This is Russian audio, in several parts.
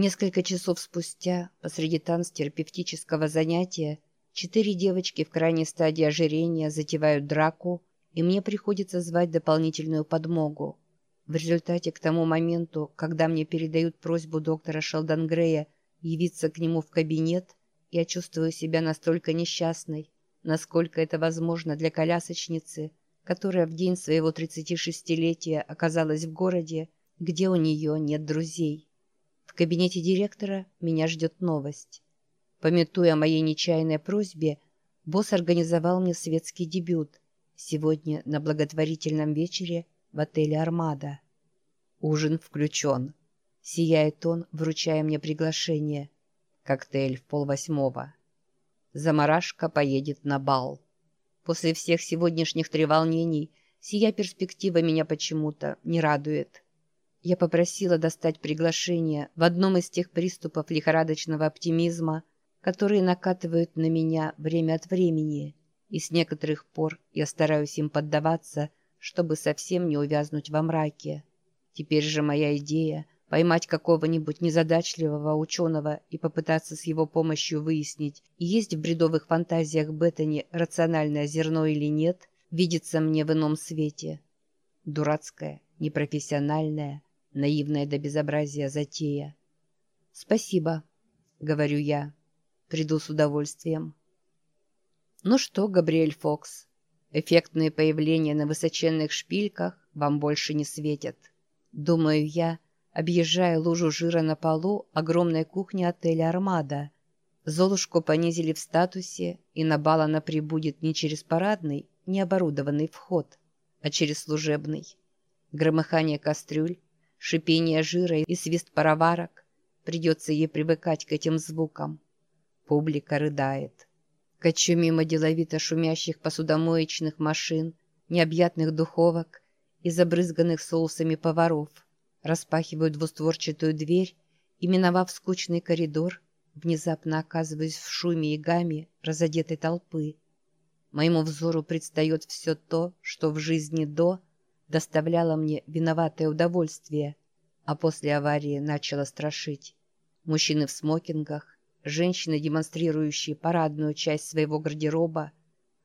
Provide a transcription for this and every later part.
Несколько часов спустя, посреди танцтерапевтического занятия, четыре девочки в крайней стадии ожирения затевают драку, и мне приходится звать дополнительную подмогу. В результате к тому моменту, когда мне передают просьбу доктора Шелдонгрея явиться к нему в кабинет, я чувствую себя настолько несчастной, насколько это возможно для колясочницы, которая в день своего 36-летия оказалась в городе, где у нее нет друзей. Кабинете директора меня ждет новость. Пометуя о моей нечаянной просьбе, босс организовал мне светский дебют сегодня на благотворительном вечере в отеле «Армада». Ужин включен. Сияет он, вручая мне приглашение. Коктейль в полвосьмого. Замарашка поедет на бал. После всех сегодняшних треволнений сия перспектива меня почему-то не радует. Я попросила достать приглашение в одном из тех приступов лихорадочного оптимизма, которые накатывают на меня время от времени, и с некоторых пор я стараюсь им поддаваться, чтобы совсем не увязнуть во мраке. Теперь же моя идея — поймать какого-нибудь незадачливого ученого и попытаться с его помощью выяснить, есть в бредовых фантазиях Беттани рациональное зерно или нет, видится мне в ином свете. Дурацкая, непрофессиональная, наивная до безобразия затея. «Спасибо», — говорю я. «Приду с удовольствием». «Ну что, Габриэль Фокс, эффектные появления на высоченных шпильках вам больше не светят». Думаю я, объезжая лужу жира на полу огромной кухни отеля «Армада». Золушку понизили в статусе, и на бал она прибудет не через парадный, не оборудованный вход, а через служебный. Громыхание кастрюль, шипение жира и свист пароварок. Придется ей привыкать к этим звукам. Публика рыдает. Качу мимо деловито шумящих посудомоечных машин, необъятных духовок и забрызганных соусами поваров. Распахиваю двустворчатую дверь и, миновав скучный коридор, внезапно оказываюсь в шуме и гамме разодетой толпы. Моему взору предстает все то, что в жизни до доставляло мне виноватое удовольствие, а после аварии начало страшить. Мужчины в смокингах, женщины, демонстрирующие парадную часть своего гардероба,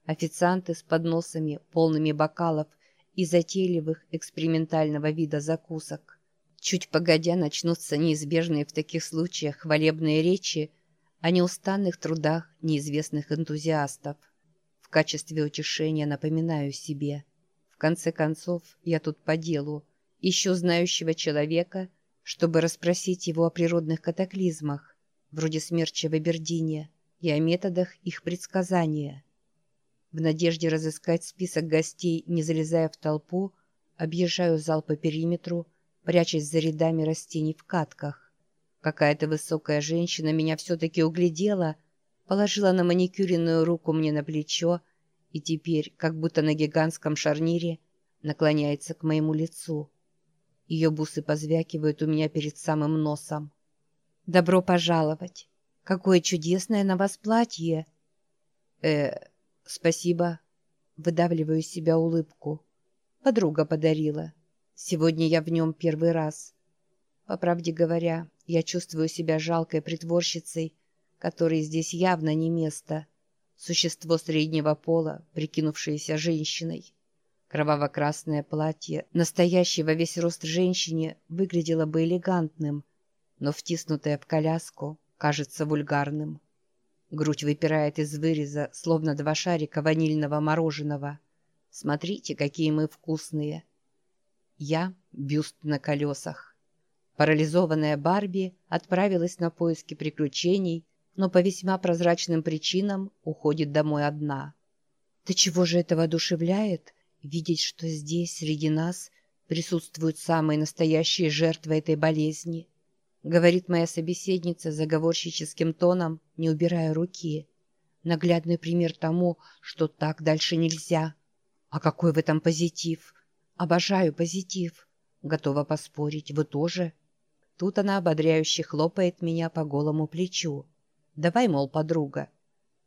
официанты с подносами, полными бокалов и затейливых экспериментального вида закусок. Чуть погодя начнутся неизбежные в таких случаях хвалебные речи о неустанных трудах неизвестных энтузиастов. В качестве утешения напоминаю себе – конце концов, я тут по делу. Ищу знающего человека, чтобы расспросить его о природных катаклизмах, вроде смерча в Абердине, и о методах их предсказания. В надежде разыскать список гостей, не залезая в толпу, объезжаю зал по периметру, прячась за рядами растений в катках. Какая-то высокая женщина меня все-таки углядела, положила на маникюренную руку мне на плечо и теперь, как будто на гигантском шарнире, наклоняется к моему лицу. Ее бусы позвякивают у меня перед самым носом. «Добро пожаловать! Какое чудесное на вас платье!» «Э, спасибо!» Выдавливаю из себя улыбку. Подруга подарила. Сегодня я в нем первый раз. По правде говоря, я чувствую себя жалкой притворщицей, которой здесь явно не место — Существо среднего пола, прикинувшееся женщиной. Кроваво-красное платье, настоящее во весь рост женщине, выглядело бы элегантным, но втиснутое в коляску кажется вульгарным. Грудь выпирает из выреза, словно два шарика ванильного мороженого. Смотрите, какие мы вкусные. Я — бюст на колесах. Парализованная Барби отправилась на поиски приключений но по весьма прозрачным причинам уходит домой одна. Да чего же это воодушевляет, видеть, что здесь, среди нас, присутствуют самые настоящие жертвы этой болезни? Говорит моя собеседница заговорщическим тоном, не убирая руки. Наглядный пример тому, что так дальше нельзя. А какой в этом позитив? Обожаю позитив. Готова поспорить, вы тоже? Тут она ободряюще хлопает меня по голому плечу. Давай, мол, подруга.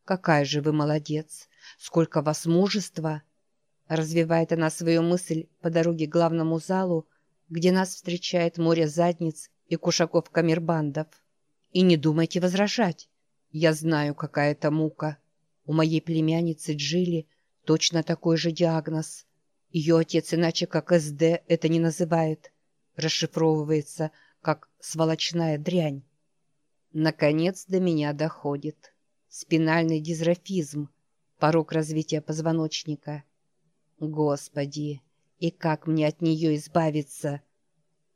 Какая же вы молодец! Сколько вас мужества! Развивает она свою мысль по дороге к главному залу, где нас встречает море задниц и кушаков-камербандов. И не думайте возражать. Я знаю, какая это мука. У моей племянницы Джилли точно такой же диагноз. Ее отец иначе как СД это не называет. Расшифровывается как «сволочная дрянь». Наконец до меня доходит. Спинальный дизрофизм, порог развития позвоночника. Господи, и как мне от нее избавиться?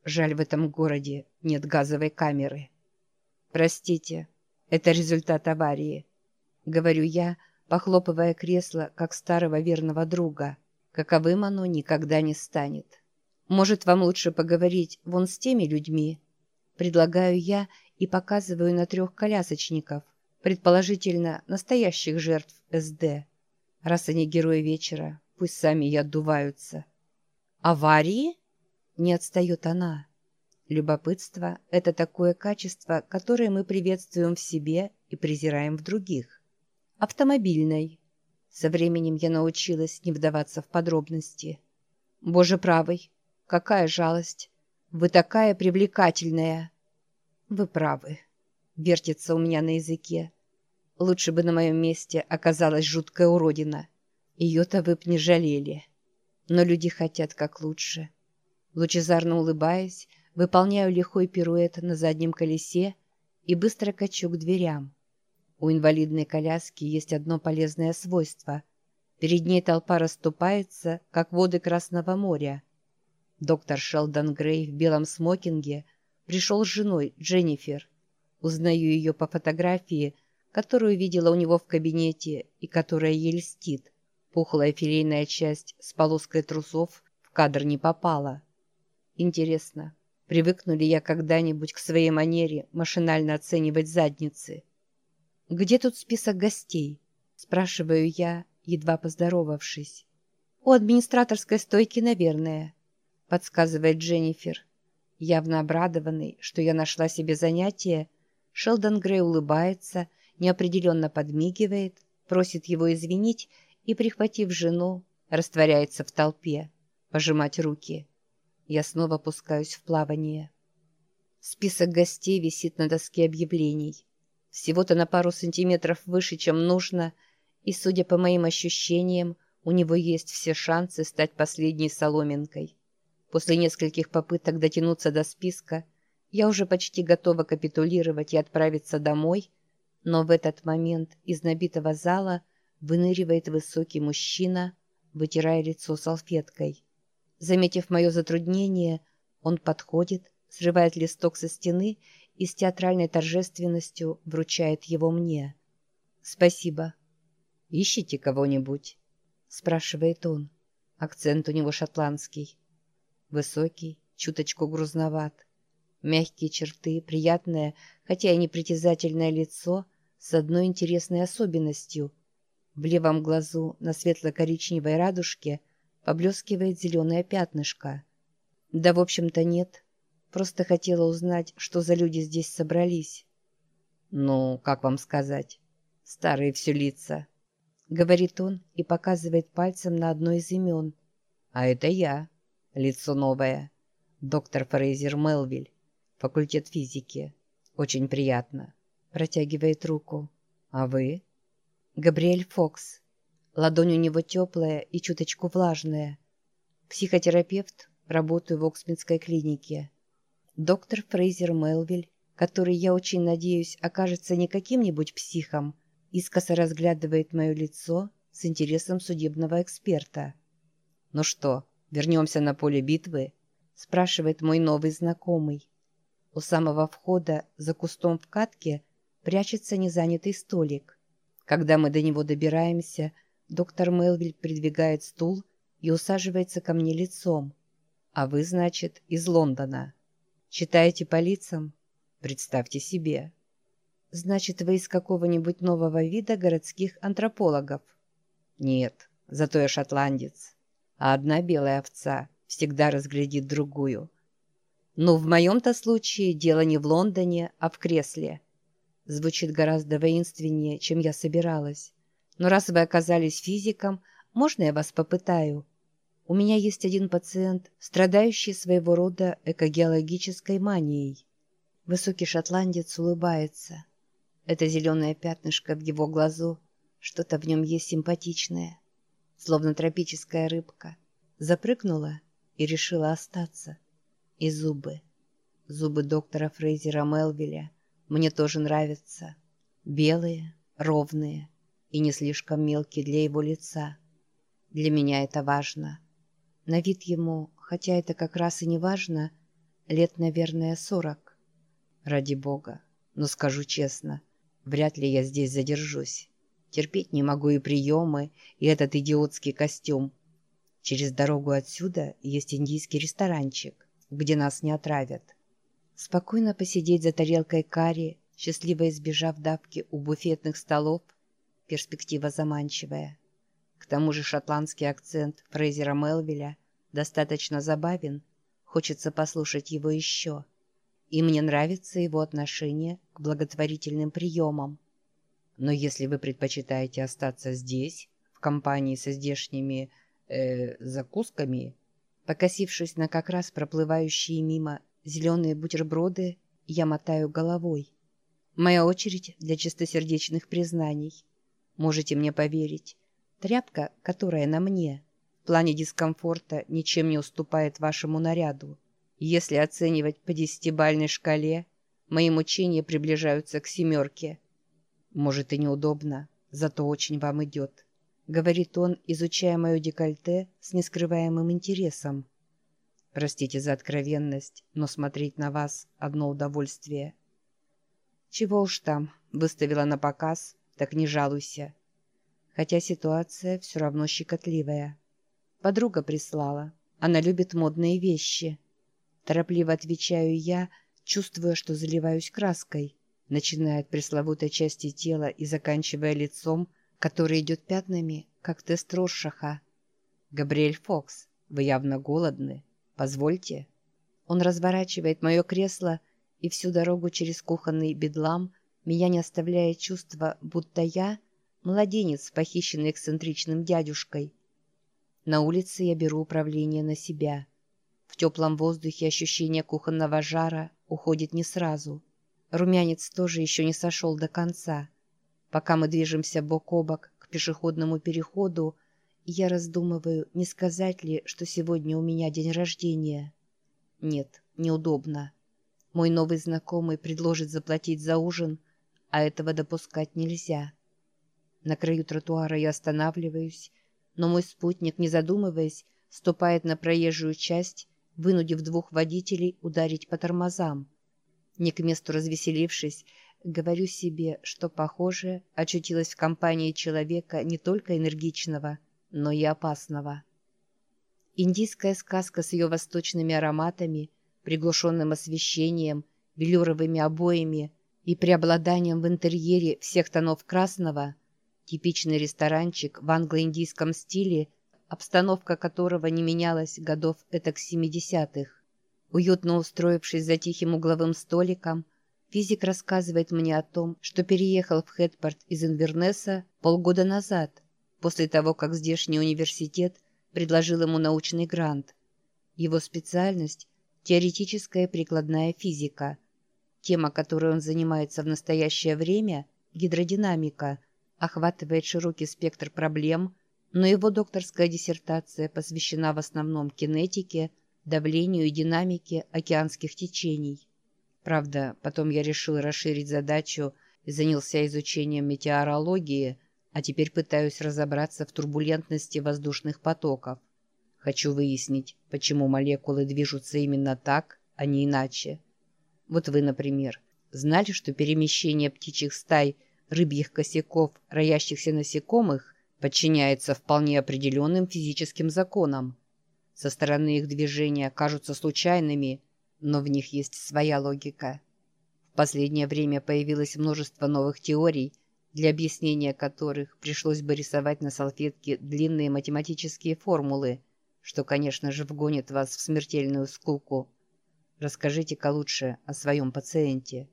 Жаль, в этом городе нет газовой камеры. Простите, это результат аварии. Говорю я, похлопывая кресло, как старого верного друга. Каковым оно никогда не станет. Может, вам лучше поговорить вон с теми людьми? Предлагаю я и показываю на трех колясочников, предположительно настоящих жертв СД. Раз они герои вечера, пусть сами и отдуваются. «Аварии?» — не отстает она. Любопытство — это такое качество, которое мы приветствуем в себе и презираем в других. Автомобильной. Со временем я научилась не вдаваться в подробности. Боже правый, какая жалость! Вы такая привлекательная! Вы правы. Вертится у меня на языке. Лучше бы на моем месте оказалась жуткая уродина. Ее-то вы б не жалели. Но люди хотят как лучше. Лучезарно улыбаясь, выполняю лихой пируэт на заднем колесе и быстро качу к дверям. У инвалидной коляски есть одно полезное свойство. Перед ней толпа расступается, как воды Красного моря. Доктор Шелдон Грей в белом смокинге – пришел с женой, Дженнифер. Узнаю ее по фотографии, которую видела у него в кабинете и которая ей льстит. Пухлая филейная часть с полоской трусов в кадр не попала. Интересно, привыкну ли я когда-нибудь к своей манере машинально оценивать задницы? «Где тут список гостей?» – спрашиваю я, едва поздоровавшись. «У администраторской стойки, наверное», – подсказывает Дженнифер. Явно обрадованный, что я нашла себе занятие, Шелдон Грей улыбается, неопределенно подмигивает, просит его извинить и, прихватив жену, растворяется в толпе, пожимать руки. Я снова пускаюсь в плавание. Список гостей висит на доске объявлений. Всего-то на пару сантиметров выше, чем нужно, и, судя по моим ощущениям, у него есть все шансы стать последней соломинкой. После нескольких попыток дотянуться до списка, я уже почти готова капитулировать и отправиться домой, но в этот момент из набитого зала выныривает высокий мужчина, вытирая лицо салфеткой. Заметив мое затруднение, он подходит, срывает листок со стены и с театральной торжественностью вручает его мне. «Спасибо». «Ищите кого-нибудь?» — спрашивает он. Акцент у него шотландский. Высокий, чуточку грузноват. Мягкие черты, приятное, хотя и непритязательное лицо с одной интересной особенностью. В левом глазу на светло-коричневой радужке поблескивает зеленое пятнышко. Да, в общем-то, нет. Просто хотела узнать, что за люди здесь собрались. «Ну, как вам сказать? Старые все лица», — говорит он и показывает пальцем на одно из имен. «А это я». Лицо новое. Доктор Фрейзер Мелвиль. Факультет физики. Очень приятно. Протягивает руку. А вы? Габриэль Фокс. Ладонь у него теплая и чуточку влажная. Психотерапевт. Работаю в Оксминской клинике. Доктор Фрейзер Мелвиль, который, я очень надеюсь, окажется не каким-нибудь психом, искоса разглядывает мое лицо с интересом судебного эксперта. «Ну что, вернемся на поле битвы?» – спрашивает мой новый знакомый. У самого входа, за кустом в катке, прячется незанятый столик. Когда мы до него добираемся, доктор Мелвиль придвигает стул и усаживается ко мне лицом. «А вы, значит, из Лондона. Читаете по лицам? Представьте себе». «Значит, вы из какого-нибудь нового вида городских антропологов?» «Нет, зато я шотландец» а одна белая овца всегда разглядит другую. Но в моем-то случае дело не в Лондоне, а в кресле. Звучит гораздо воинственнее, чем я собиралась. Но раз вы оказались физиком, можно я вас попытаю? У меня есть один пациент, страдающий своего рода экогеологической манией. Высокий шотландец улыбается. Это зеленое пятнышко в его глазу, что-то в нем есть симпатичное, словно тропическая рыбка. Запрыгнула и решила остаться. И зубы. Зубы доктора Фрейзера Мелвиля мне тоже нравятся. Белые, ровные и не слишком мелкие для его лица. Для меня это важно. На вид ему, хотя это как раз и не важно, лет, наверное, сорок. Ради бога, но скажу честно, вряд ли я здесь задержусь. Терпеть не могу и приемы, и этот идиотский костюм. Через дорогу отсюда есть индийский ресторанчик, где нас не отравят. Спокойно посидеть за тарелкой карри, счастливо избежав давки у буфетных столов, перспектива заманчивая. К тому же шотландский акцент Фрейзера Мелвиля достаточно забавен, хочется послушать его еще. И мне нравится его отношение к благотворительным приемам. Но если вы предпочитаете остаться здесь, в компании со здешними э, закусками, покосившись на как раз проплывающие мимо зеленые бутерброды, я мотаю головой. Моя очередь для чистосердечных признаний. Можете мне поверить, тряпка, которая на мне, в плане дискомфорта ничем не уступает вашему наряду. Если оценивать по десятибальной шкале, мои мучения приближаются к семерке. Может и неудобно, зато очень вам идет. — говорит он, изучая мое декольте с нескрываемым интересом. «Простите за откровенность, но смотреть на вас — одно удовольствие». «Чего уж там, выставила на показ, так не жалуйся». Хотя ситуация все равно щекотливая. Подруга прислала. Она любит модные вещи. Торопливо отвечаю я, чувствуя, что заливаюсь краской, начиная от пресловутой части тела и заканчивая лицом, который идет пятнами, как тест Роршаха. «Габриэль Фокс, вы явно голодны. Позвольте». Он разворачивает мое кресло, и всю дорогу через кухонный бедлам меня не оставляет чувство, будто я — младенец, похищенный эксцентричным дядюшкой. На улице я беру управление на себя. В теплом воздухе ощущение кухонного жара уходит не сразу. Румянец тоже еще не сошел до конца — Пока мы движемся бок о бок к пешеходному переходу, я раздумываю, не сказать ли, что сегодня у меня день рождения. Нет, неудобно. Мой новый знакомый предложит заплатить за ужин, а этого допускать нельзя. На краю тротуара я останавливаюсь, но мой спутник, не задумываясь, ступает на проезжую часть, вынудив двух водителей ударить по тормозам. Не к месту развеселившись, Говорю себе, что, похоже, очутилась в компании человека не только энергичного, но и опасного. Индийская сказка с ее восточными ароматами, приглушенным освещением, велюровыми обоями и преобладанием в интерьере всех тонов красного, типичный ресторанчик в англо-индийском стиле, обстановка которого не менялась годов этак 70-х. Уютно устроившись за тихим угловым столиком, Физик рассказывает мне о том, что переехал в Хэтпорт из Инвернесса полгода назад, после того, как здешний университет предложил ему научный грант. Его специальность – теоретическая прикладная физика. Тема, которой он занимается в настоящее время – гидродинамика, охватывает широкий спектр проблем, но его докторская диссертация посвящена в основном кинетике, давлению и динамике океанских течений. Правда, потом я решил расширить задачу и занялся изучением метеорологии, а теперь пытаюсь разобраться в турбулентности воздушных потоков. Хочу выяснить, почему молекулы движутся именно так, а не иначе. Вот вы, например, знали, что перемещение птичьих стай, рыбьих косяков, роящихся насекомых подчиняется вполне определенным физическим законам? Со стороны их движения кажутся случайными – но в них есть своя логика. В последнее время появилось множество новых теорий, для объяснения которых пришлось бы рисовать на салфетке длинные математические формулы, что, конечно же, вгонит вас в смертельную скуку. Расскажите-ка лучше о своем пациенте.